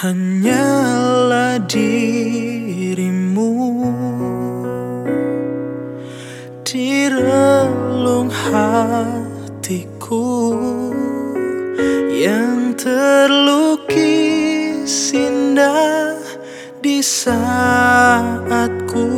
hanyalah dirimu. Di relung hatiku yang terlukis indah di saat ku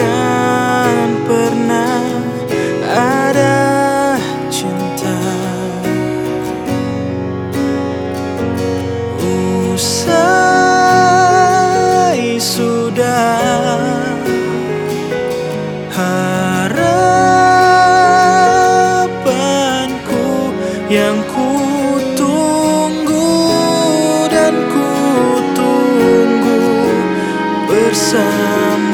takkan pernah ada cinta. Usai sudah harapanku yang ku tunggu dan ku bersama.